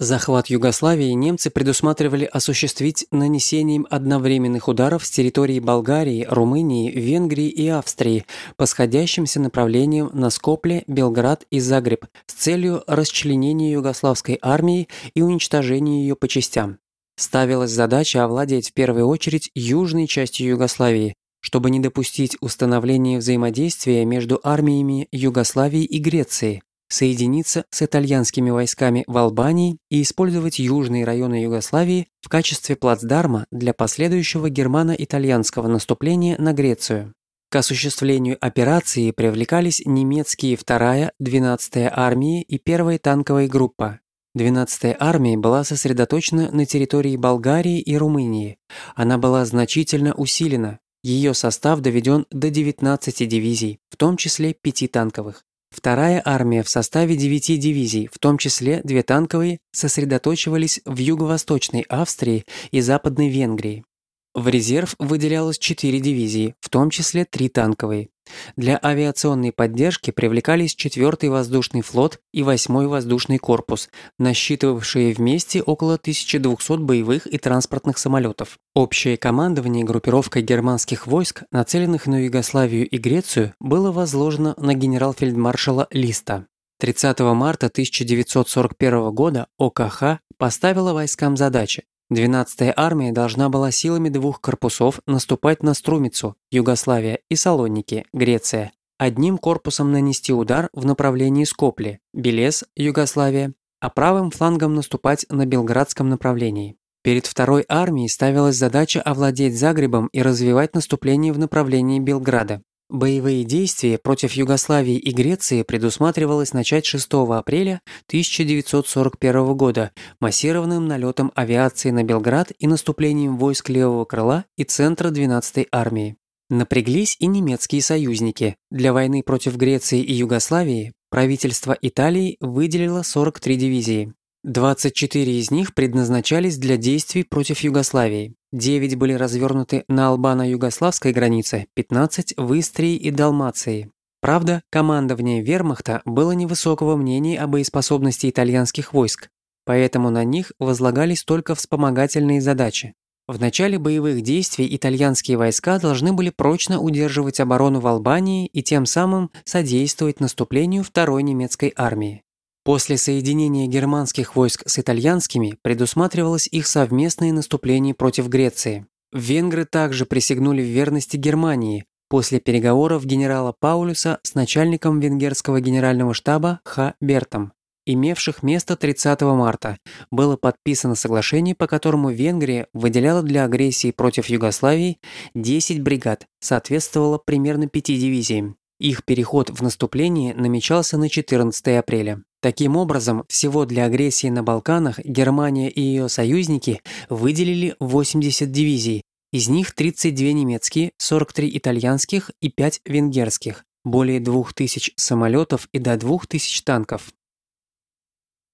Захват Югославии немцы предусматривали осуществить нанесением одновременных ударов с территории Болгарии, Румынии, Венгрии и Австрии по сходящимся направлениям на Скопле, Белград и Загреб с целью расчленения югославской армии и уничтожения ее по частям. Ставилась задача овладеть в первую очередь южной частью Югославии, чтобы не допустить установления взаимодействия между армиями Югославии и Греции, соединиться с итальянскими войсками в Албании и использовать южные районы Югославии в качестве плацдарма для последующего германо-итальянского наступления на Грецию. К осуществлению операции привлекались немецкие 2-я, 12-я армии и 1-я танковая группа. 12-я армия была сосредоточена на территории Болгарии и Румынии. Она была значительно усилена. Ее состав доведен до 19 дивизий, в том числе 5 танковых. Вторая армия в составе 9 дивизий, в том числе две танковые, сосредоточивались в юго-восточной Австрии и Западной Венгрии. В резерв выделялось 4 дивизии, в том числе 3 танковые. Для авиационной поддержки привлекались 4-й воздушный флот и 8-й воздушный корпус, насчитывавшие вместе около 1200 боевых и транспортных самолетов. Общее командование группировкой германских войск, нацеленных на Югославию и Грецию, было возложено на генерал-фельдмаршала Листа. 30 марта 1941 года ОКХ поставила войскам задачи 12-я армия должна была силами двух корпусов наступать на Струмицу, Югославия, и Салоники, Греция, одним корпусом нанести удар в направлении Скопли, Белес, Югославия, а правым флангом наступать на Белградском направлении. Перед второй армией ставилась задача овладеть Загребом и развивать наступление в направлении Белграда. Боевые действия против Югославии и Греции предусматривалось начать 6 апреля 1941 года массированным налетом авиации на Белград и наступлением войск левого крыла и центра 12-й армии. Напряглись и немецкие союзники. Для войны против Греции и Югославии правительство Италии выделило 43 дивизии. 24 из них предназначались для действий против Югославии. 9 были развернуты на Албано-Югославской границе, 15 в Истрии и Далмации. Правда, командование вермахта было невысокого мнения о боеспособности итальянских войск, поэтому на них возлагались только вспомогательные задачи. В начале боевых действий итальянские войска должны были прочно удерживать оборону в Албании и тем самым содействовать наступлению второй немецкой армии. После соединения германских войск с итальянскими предусматривалось их совместное наступление против Греции. Венгры также присягнули в верности Германии после переговоров генерала Паулюса с начальником венгерского генерального штаба Х. Бертом, имевших место 30 марта. Было подписано соглашение, по которому Венгрия выделяла для агрессии против Югославии 10 бригад, соответствовало примерно 5 дивизиям. Их переход в наступление намечался на 14 апреля. Таким образом, всего для агрессии на Балканах Германия и ее союзники выделили 80 дивизий, из них 32 немецкие, 43 итальянских и 5 венгерских, более 2000 самолетов и до 2000 танков.